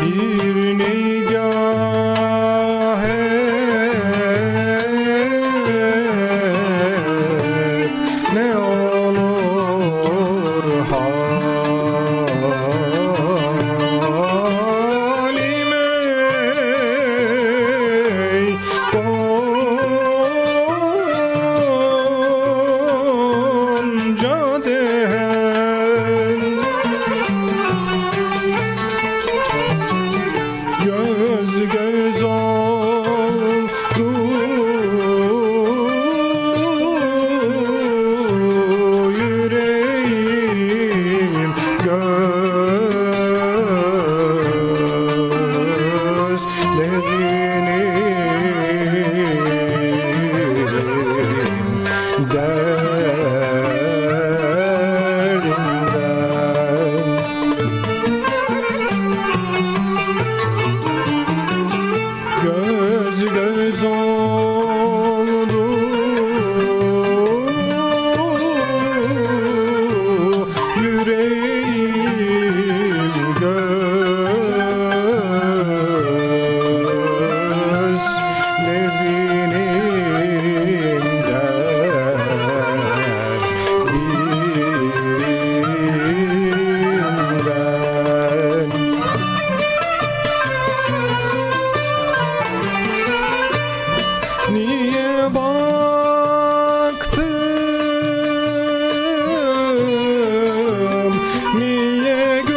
Bir neyi le son Lele